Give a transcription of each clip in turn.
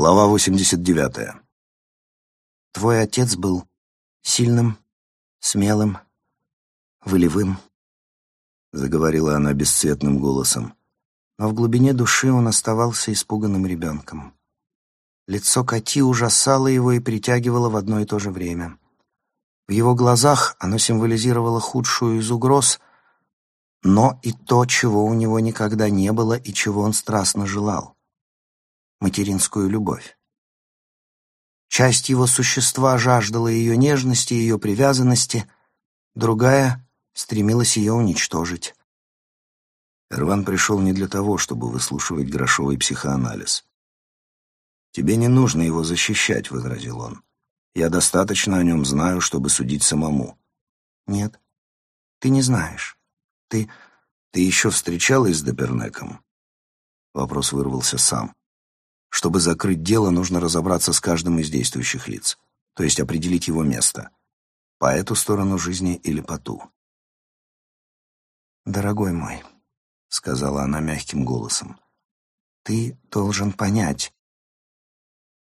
Глава 89. Твой отец был сильным, смелым, волевым, заговорила она бесцветным голосом. Но в глубине души он оставался испуганным ребенком. Лицо Кати ужасало его и притягивало в одно и то же время. В его глазах оно символизировало худшую из угроз, но и то, чего у него никогда не было и чего он страстно желал материнскую любовь. Часть его существа жаждала ее нежности, ее привязанности, другая стремилась ее уничтожить. Эрван пришел не для того, чтобы выслушивать грошовый психоанализ. «Тебе не нужно его защищать», — возразил он. «Я достаточно о нем знаю, чтобы судить самому». «Нет, ты не знаешь. Ты... Ты еще встречалась с Депернеком?» Вопрос вырвался сам. Чтобы закрыть дело, нужно разобраться с каждым из действующих лиц, то есть определить его место. По эту сторону жизни или по ту. «Дорогой мой», — сказала она мягким голосом, — «ты должен понять.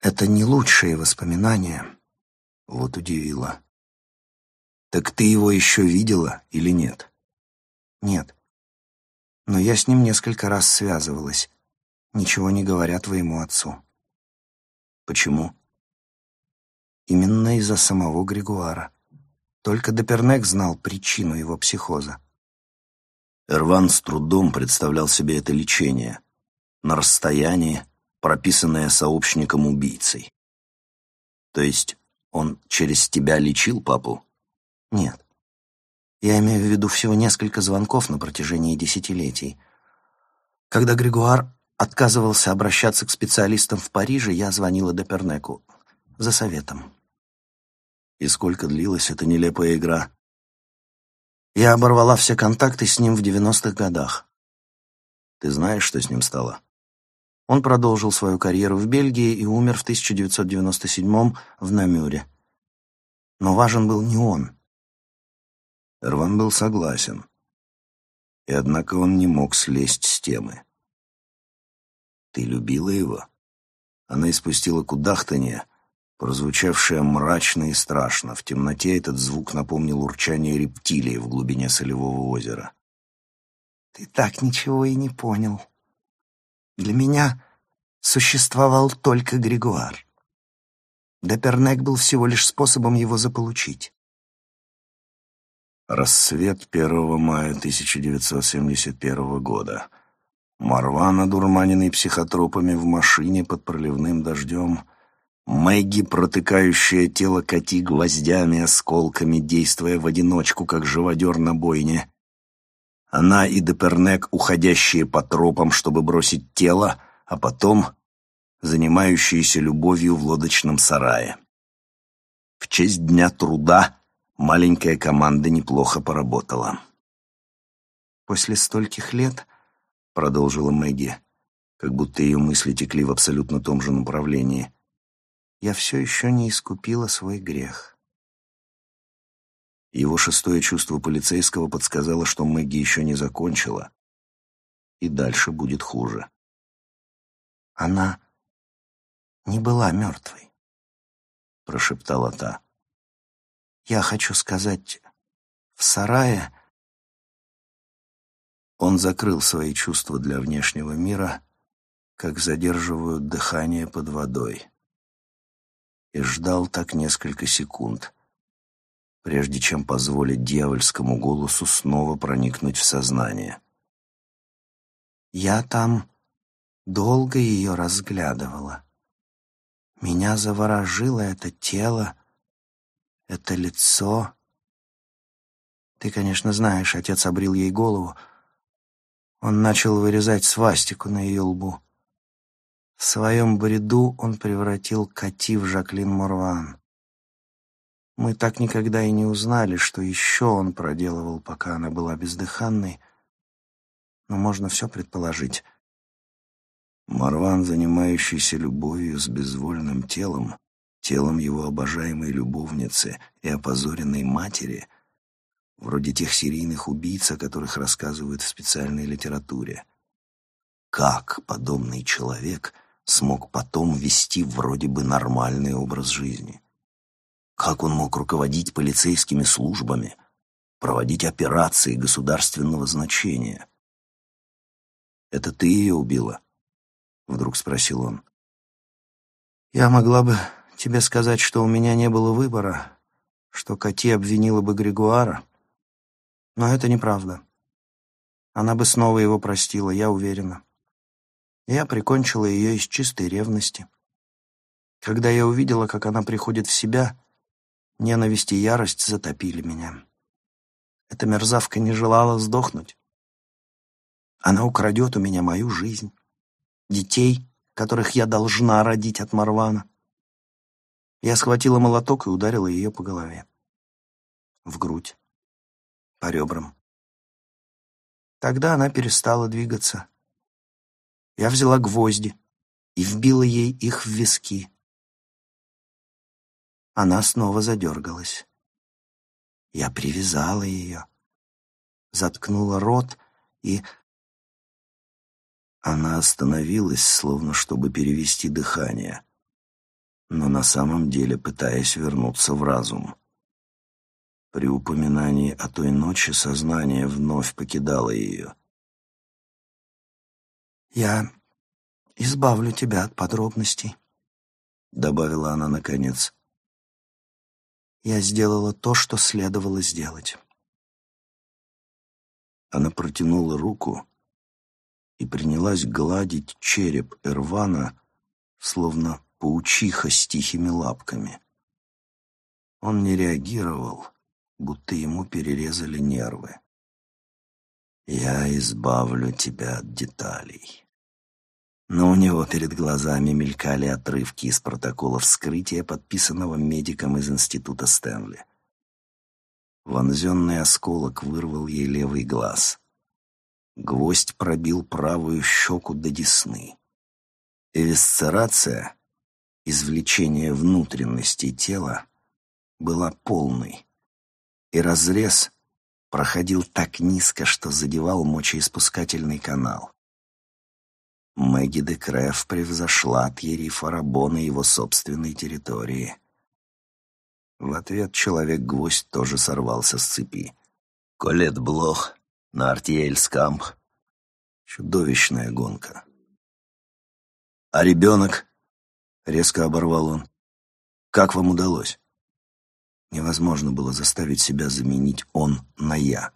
Это не лучшие воспоминания». Вот удивило. «Так ты его еще видела или нет?» «Нет. Но я с ним несколько раз связывалась ничего не говоря твоему отцу. Почему? Именно из-за самого Григуара. Только Депернек знал причину его психоза. Эрван с трудом представлял себе это лечение. На расстоянии, прописанное сообщником-убийцей. То есть он через тебя лечил папу? Нет. Я имею в виду всего несколько звонков на протяжении десятилетий. Когда Григуар отказывался обращаться к специалистам в Париже, я звонила Депернеку за советом. И сколько длилась эта нелепая игра? Я оборвала все контакты с ним в 90-х годах. Ты знаешь, что с ним стало? Он продолжил свою карьеру в Бельгии и умер в 1997-м в Намюре. Но важен был не он. Эрван был согласен. И однако он не мог слезть с темы. Ты любила его?» Она испустила кудахтанье, прозвучавшее мрачно и страшно. В темноте этот звук напомнил урчание рептилии в глубине солевого озера. «Ты так ничего и не понял. Для меня существовал только Григуар. Депернек был всего лишь способом его заполучить». Рассвет 1 мая 1971 года — Марван, одурманенный психотропами в машине под проливным дождем, Мэгги, протыкающая тело коти гвоздями, осколками, действуя в одиночку, как живодер на бойне. Она и Депернек, уходящие по тропам, чтобы бросить тело, а потом занимающиеся любовью в лодочном сарае. В честь Дня труда маленькая команда неплохо поработала. После стольких лет — продолжила Мэгги, как будто ее мысли текли в абсолютно том же направлении. «Я все еще не искупила свой грех». Его шестое чувство полицейского подсказало, что Мэгги еще не закончила, и дальше будет хуже. «Она не была мертвой», — прошептала та. «Я хочу сказать, в сарае...» Он закрыл свои чувства для внешнего мира, как задерживают дыхание под водой. И ждал так несколько секунд, прежде чем позволить дьявольскому голосу снова проникнуть в сознание. «Я там долго ее разглядывала. Меня заворожило это тело, это лицо. Ты, конечно, знаешь, отец обрил ей голову — он начал вырезать свастику на ее лбу. В своем бреду он превратил Кати в Жаклин Морван. Мы так никогда и не узнали, что еще он проделывал, пока она была бездыханной, но можно все предположить. Марван, занимающийся любовью с безвольным телом, телом его обожаемой любовницы и опозоренной матери, вроде тех серийных убийц, о которых рассказывают в специальной литературе. Как подобный человек смог потом вести вроде бы нормальный образ жизни? Как он мог руководить полицейскими службами, проводить операции государственного значения? «Это ты ее убила?» — вдруг спросил он. «Я могла бы тебе сказать, что у меня не было выбора, что Кати обвинила бы Григуара, но это неправда. Она бы снова его простила, я уверена. Я прикончила ее из чистой ревности. Когда я увидела, как она приходит в себя, ненависть и ярость затопили меня. Эта мерзавка не желала сдохнуть. Она украдет у меня мою жизнь, детей, которых я должна родить от Марвана. Я схватила молоток и ударила ее по голове. В грудь, по ребрам. Тогда она перестала двигаться. Я взяла гвозди и вбила ей их в виски. Она снова задергалась. Я привязала ее, заткнула рот и... Она остановилась, словно чтобы перевести дыхание, но на самом деле пытаясь вернуться в разум. При упоминании о той ночи сознание вновь покидало ее. «Я избавлю тебя от подробностей», — добавила она наконец. «Я сделала то, что следовало сделать». Она протянула руку и принялась гладить череп Эрвана, словно паучиха с тихими лапками. Он не реагировал, будто ему перерезали нервы. «Я избавлю тебя от деталей». Но у него перед глазами мелькали отрывки из протокола вскрытия, подписанного медиком из института Стэнли. Вонзенный осколок вырвал ей левый глаз. Гвоздь пробил правую щеку до десны. Эвисцерация, извлечение внутренностей тела, была полной и разрез проходил так низко, что задевал мочеиспускательный канал. Мэгги де Креф превзошла Тьерри Фарабо на его собственной территории. В ответ Человек-гвоздь тоже сорвался с цепи. Колет Блох на Артиэльскамп. Чудовищная гонка. «А ребенок?» — резко оборвал он. «Как вам удалось?» Невозможно было заставить себя заменить «он» на «я».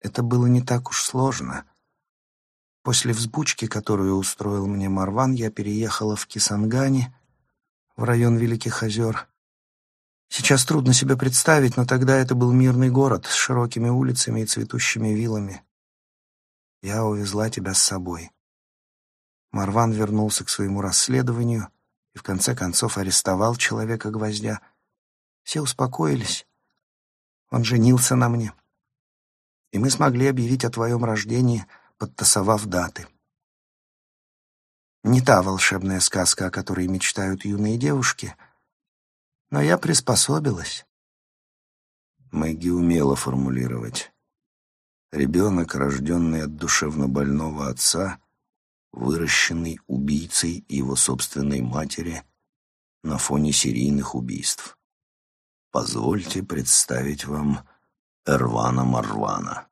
Это было не так уж сложно. После взбучки, которую устроил мне Марван, я переехала в Кисангани, в район Великих озер. Сейчас трудно себе представить, но тогда это был мирный город с широкими улицами и цветущими вилами. Я увезла тебя с собой. Марван вернулся к своему расследованию — и в конце концов арестовал человека-гвоздя. Все успокоились. Он женился на мне. И мы смогли объявить о твоем рождении, подтасовав даты. Не та волшебная сказка, о которой мечтают юные девушки, но я приспособилась. Мэгги умела формулировать. Ребенок, рожденный от душевно больного отца, выращенный убийцей его собственной матери на фоне серийных убийств. Позвольте представить вам Эрвана Марвана.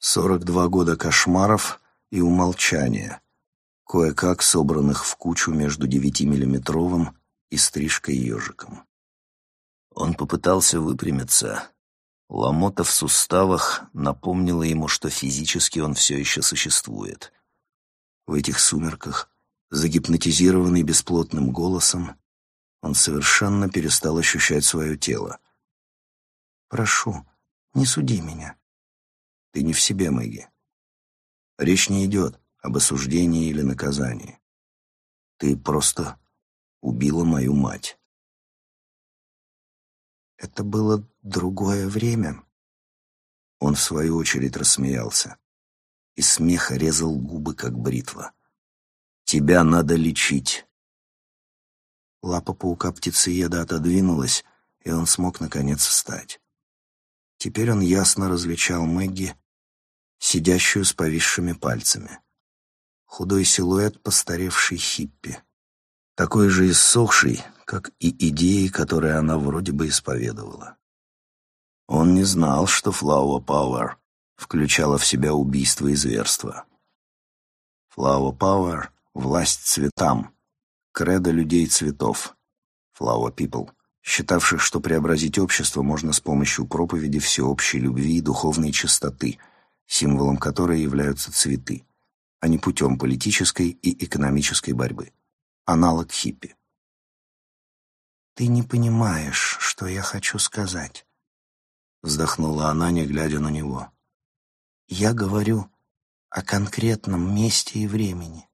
42 года кошмаров и умолчания, кое-как собранных в кучу между 9-миллиметровым и стрижкой ежиком. Он попытался выпрямиться. Ломота в суставах напомнила ему, что физически он все еще существует — в этих сумерках, загипнотизированный бесплотным голосом, он совершенно перестал ощущать свое тело. «Прошу, не суди меня». «Ты не в себе, Мэгги. Речь не идет об осуждении или наказании. Ты просто убила мою мать». Это было другое время. Он, в свою очередь, рассмеялся и смех резал губы, как бритва. «Тебя надо лечить!» Лапа паука-птицееда отодвинулась, и он смог, наконец, встать. Теперь он ясно различал Мэгги, сидящую с повисшими пальцами. худой силуэт постаревшей хиппи, такой же иссохший, как и идеи, которые она вроде бы исповедовала. Он не знал, что Flower Power включала в себя убийство и зверство. Flower Power — власть цветам, кредо людей цветов, Flower People, считавших, что преобразить общество можно с помощью проповеди всеобщей любви и духовной чистоты, символом которой являются цветы, а не путем политической и экономической борьбы. Аналог хиппи. «Ты не понимаешь, что я хочу сказать», — вздохнула она, не глядя на него. «Я говорю о конкретном месте и времени.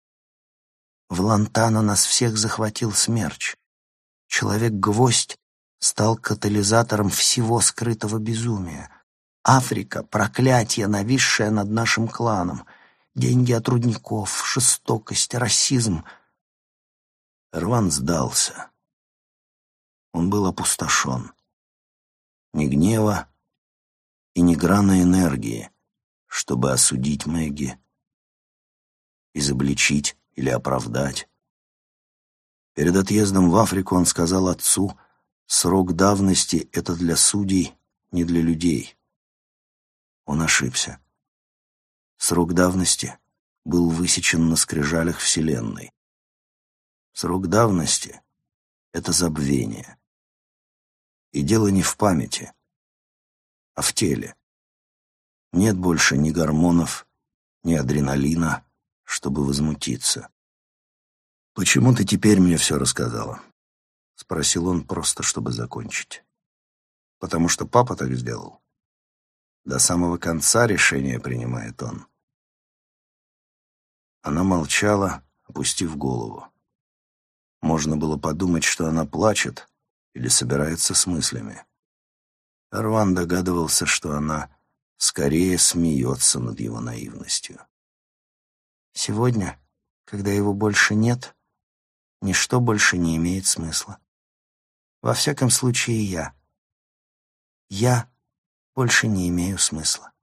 В Лантана нас всех захватил смерч. Человек-гвоздь стал катализатором всего скрытого безумия. Африка — проклятие, нависшее над нашим кланом. Деньги от рудников, жестокость, расизм. Рван сдался. Он был опустошен. Ни гнева и ни грана энергии, чтобы осудить Мэгги, изобличить или оправдать. Перед отъездом в Африку он сказал отцу, срок давности — это для судей, не для людей. Он ошибся. Срок давности был высечен на скрижалях Вселенной. Срок давности — это забвение. И дело не в памяти, а в теле. Нет больше ни гормонов, ни адреналина, чтобы возмутиться. «Почему ты теперь мне все рассказала?» — спросил он просто, чтобы закончить. «Потому что папа так сделал. До самого конца решение принимает он». Она молчала, опустив голову. Можно было подумать, что она плачет, или собирается с мыслями. Арван догадывался, что она скорее смеется над его наивностью. «Сегодня, когда его больше нет, ничто больше не имеет смысла. Во всяком случае, я. Я больше не имею смысла».